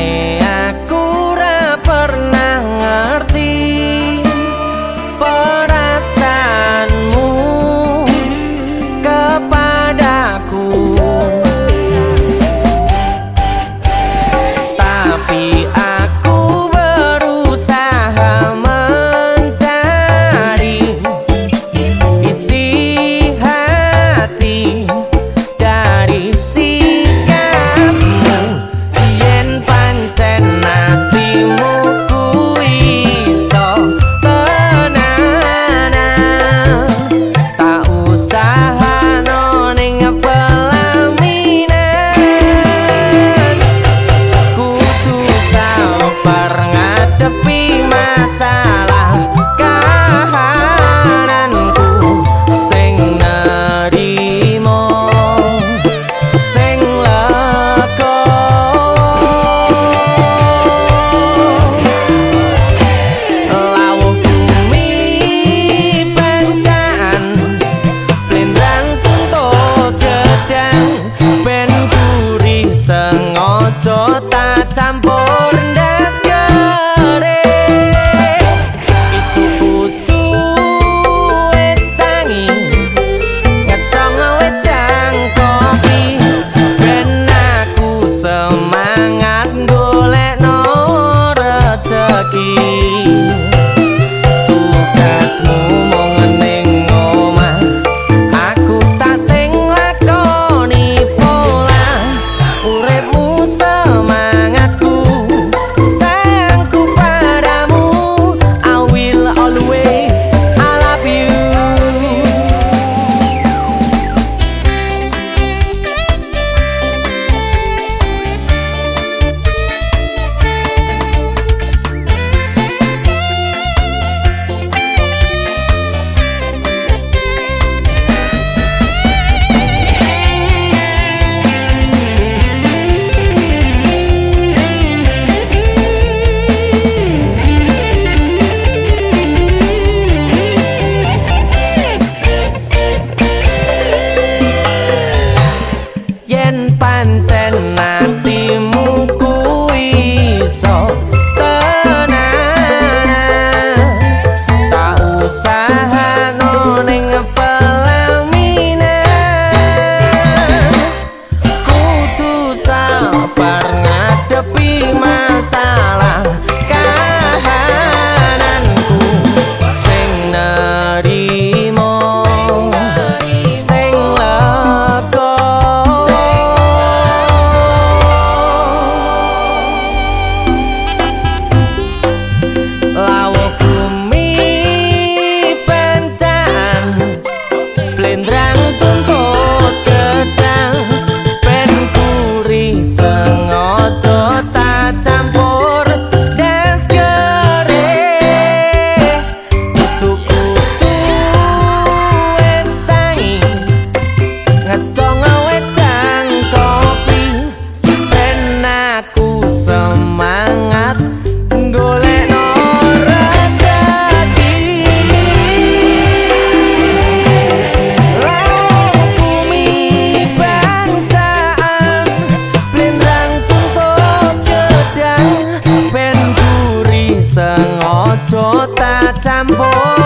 nih tambour.